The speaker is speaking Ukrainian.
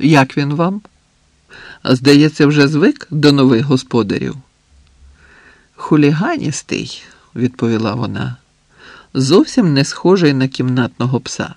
Як він вам? Здається, вже звик до нових господарів. Хуліганістий, відповіла вона, зовсім не схожий на кімнатного пса.